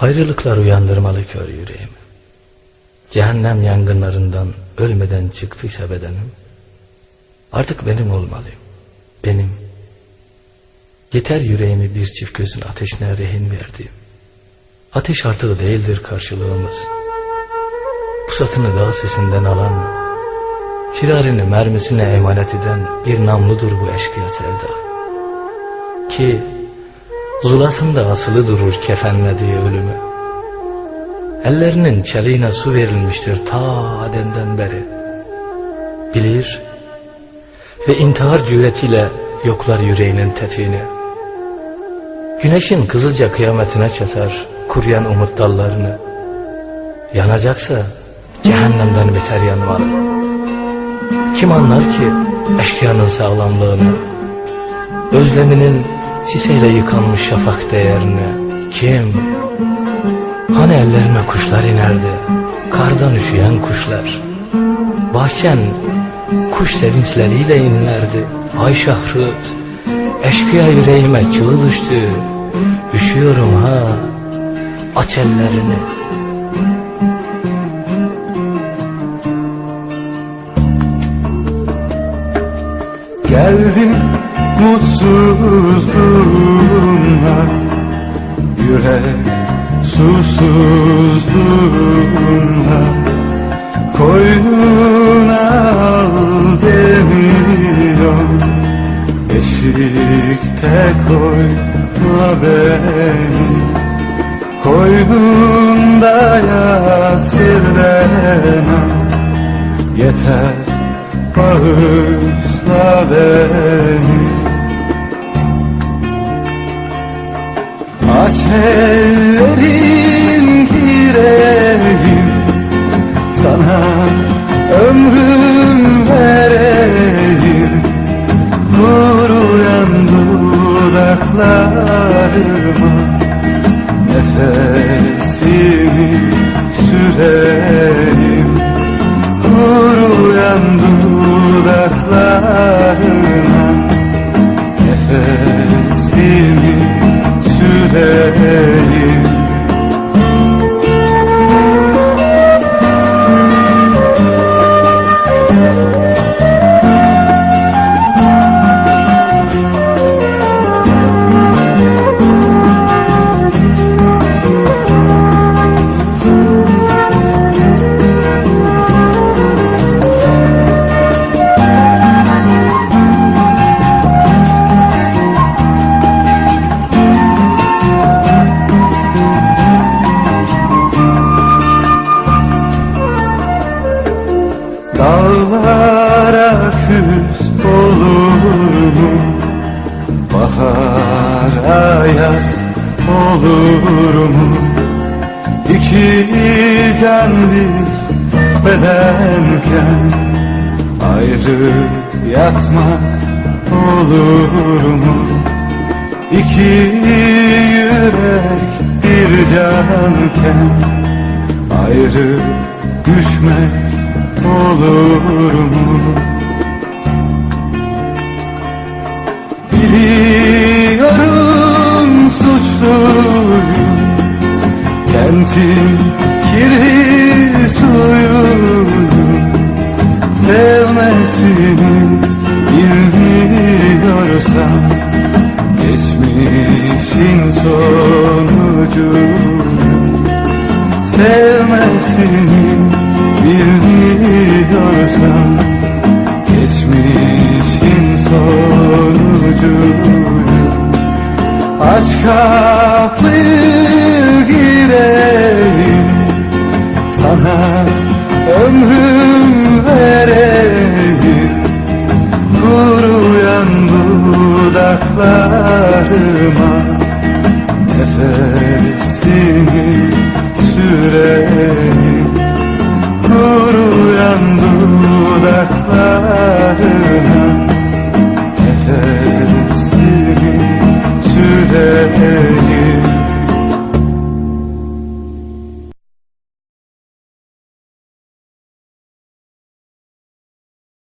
Ayrılıklar uyandırmalı kör yüreğimi. Cehennem yangınlarından ölmeden çıktıysa bedenim, artık benim olmalıyım, benim. Yeter yüreğimi bir çift gözün ateşine rehin verdiğim. Ateş artığı değildir karşılığımız. Pusatını dağ sesinden alan, firarini mermisine emanet eden bir namludur bu eşkıya sevda. Ki zulasında asılı durur kefenlediği ölümü. Ellerinin çeliğine su verilmiştir ta Adem'den beri. Bilir ve intihar cüretiyle yoklar yüreğinin tetiğini. Güneşin kızılca kıyametine çatar kuruyan umut dallarını. Yanacaksa cehennemden beter yanmalı. Kim anlar ki eşkıyanın sağlamlığını, özleminin siseyle yıkanmış şafak değerini? Kim? Hani ellerine kuşlar inerdi, kardan üşüyen kuşlar. Bahçen kuş sevinçleriyle inlerdi, ay şahrut, eşkıya yüreğime çığ düştü. Üşüyorum ha, aç ellerini. Geldim mutsuzluğumla Yürek susuzluğumla Koynuna al demiyor. Beşikte koyma beni Koynunda yatır deme Yeter bağışla beni Aç ellerin gireyim Sana ömrüm vereyim Kuruyan dudaklarıma Nefesimi süreyim. Kuruyan dudaklarına Nefesimi Küs olur mu? Bahara yaz olur mu? İki can bir bedenken Ayrı yatmak olur mu? İki yürek bir canken Ayrı düşmek olur mu? Biliyorum suçluyum. Kentin kirli suyuyum. Sevmesini bilmiyorsan Geçmişin sonucu. Sevmesini bilmiyorsan Aç kapıyı gireyim Sana ömrüm vereyim Kuruyan dudaklarıma Nefesimi süreyim Kuruyan dudaklarıma Hallelujah.